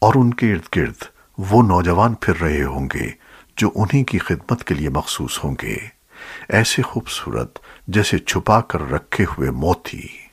اور ان کے ارد گرد وہ نوجوان پھر رہے ہوں گے جو انہی کی خدمت کے لیے مخصوص ہوں گے۔ ایسے خوبصورت جیسے چھپا کر رکھے ہوئے موتی۔